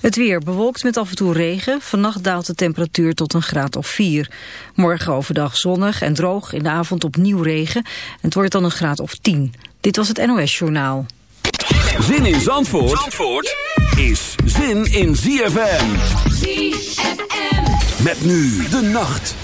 Het weer bewolkt met af en toe regen. Vannacht daalt de temperatuur tot een graad of 4. Morgen overdag zonnig en droog. In de avond opnieuw regen. En het wordt dan een graad of 10. Dit was het NOS Journaal. Zin in Zandvoort, Zandvoort is zin in ZFM. ZFM. Met nu de nacht.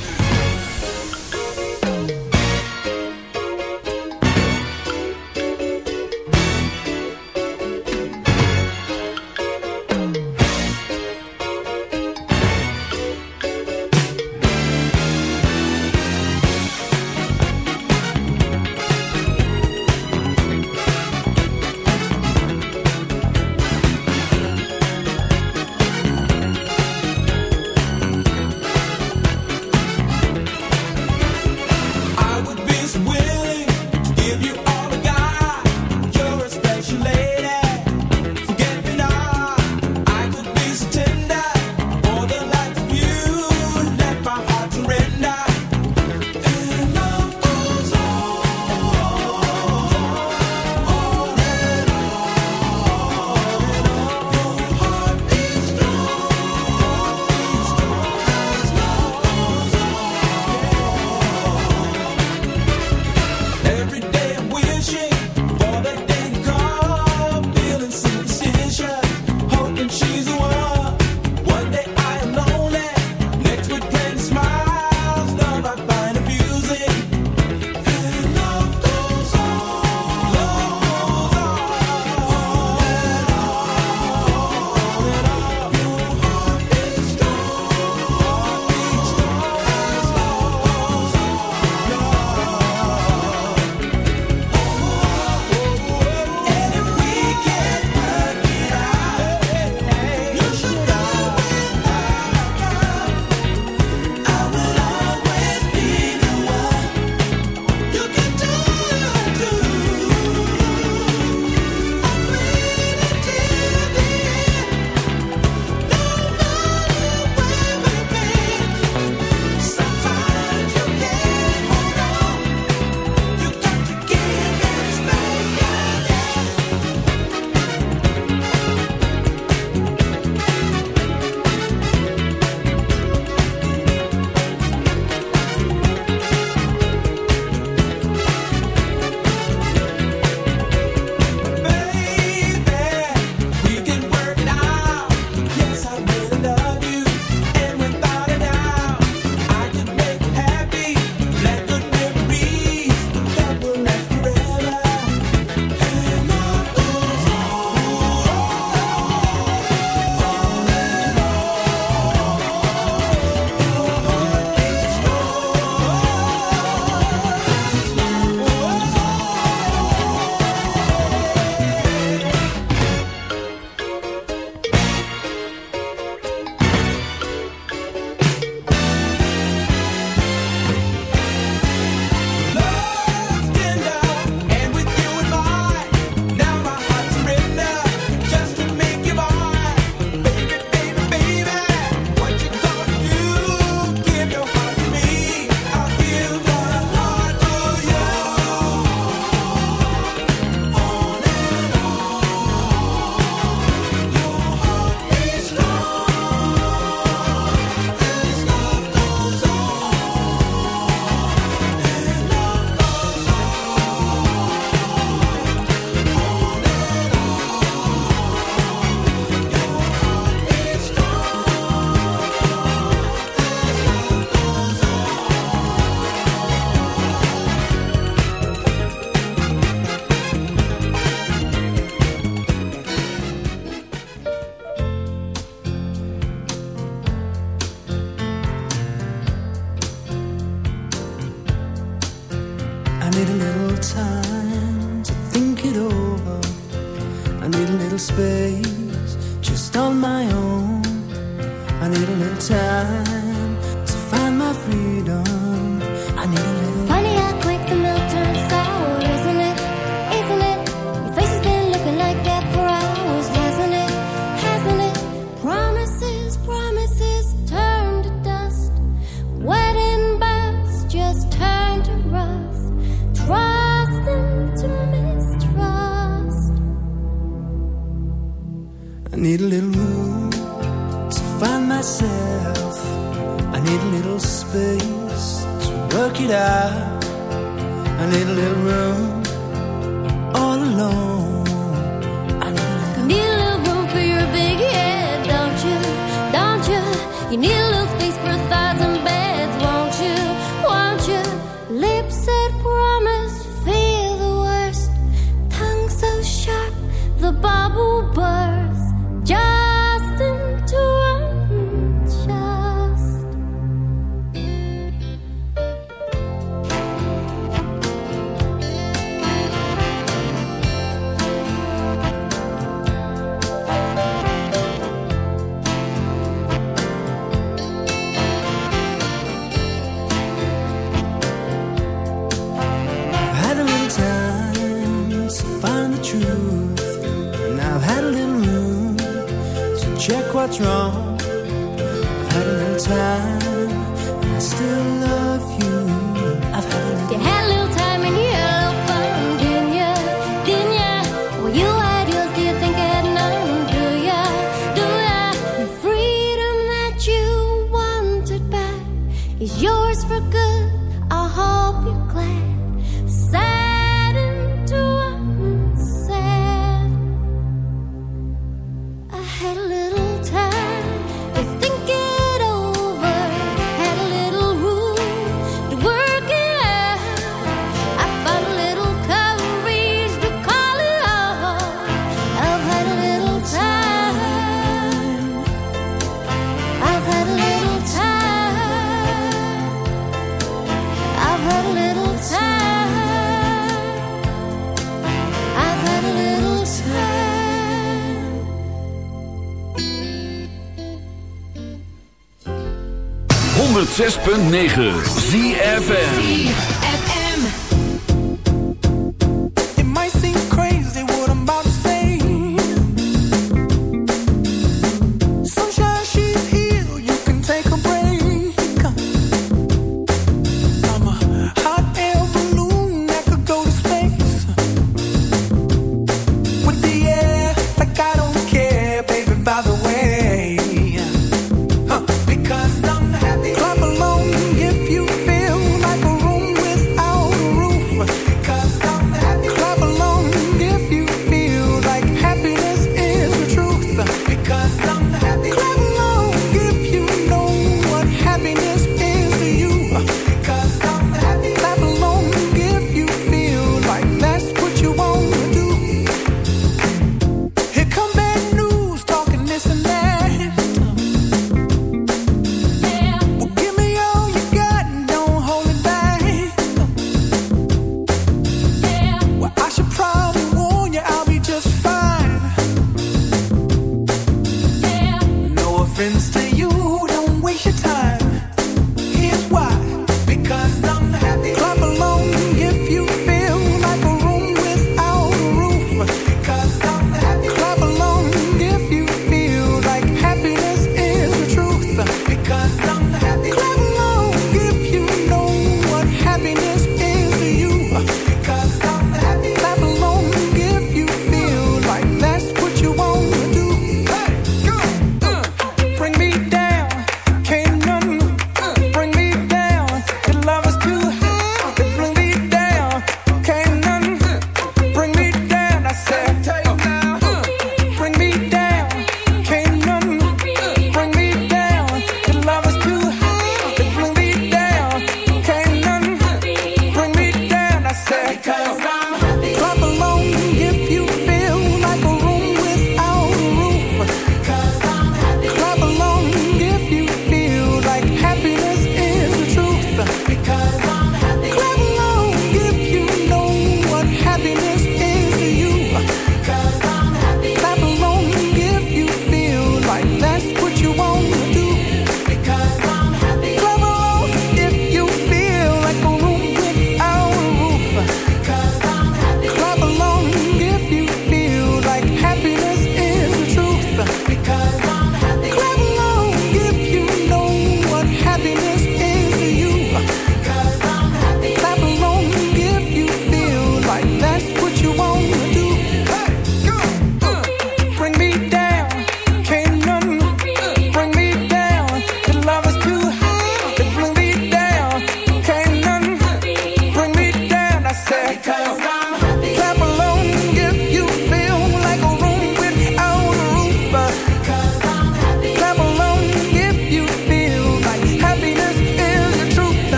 106.9 ZFM.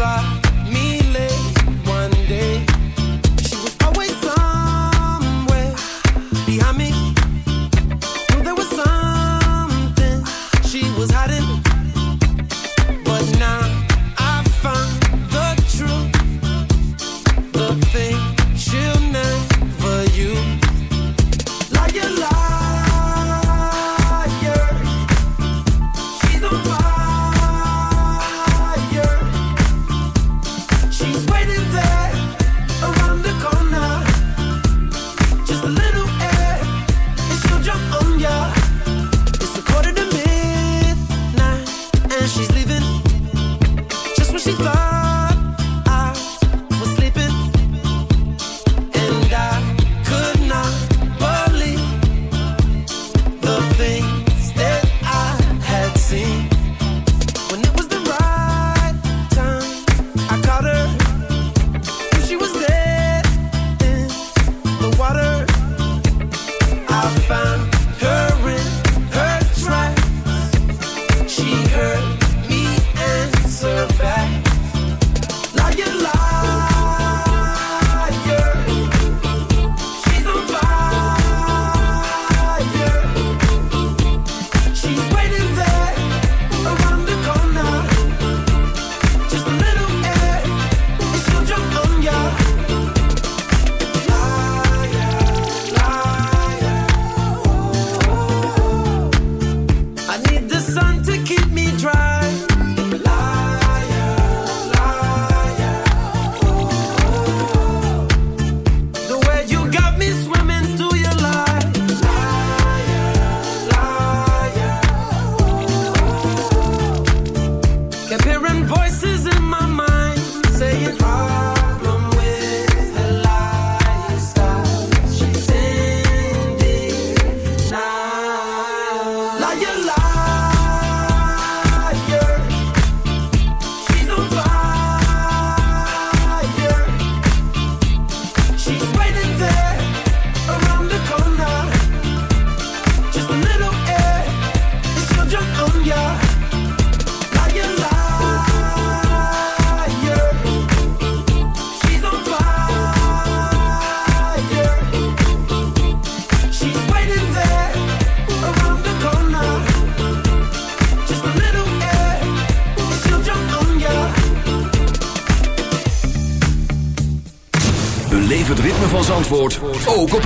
bright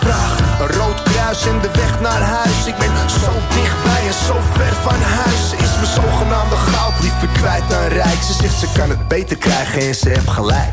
Vragen. Een rood kruis en de weg naar huis. Ik ben zo dichtbij en zo ver van huis. Ze is mijn zogenaamde goud liever kwijt dan rijk. Ze zegt ze kan het beter krijgen en ze heeft gelijk.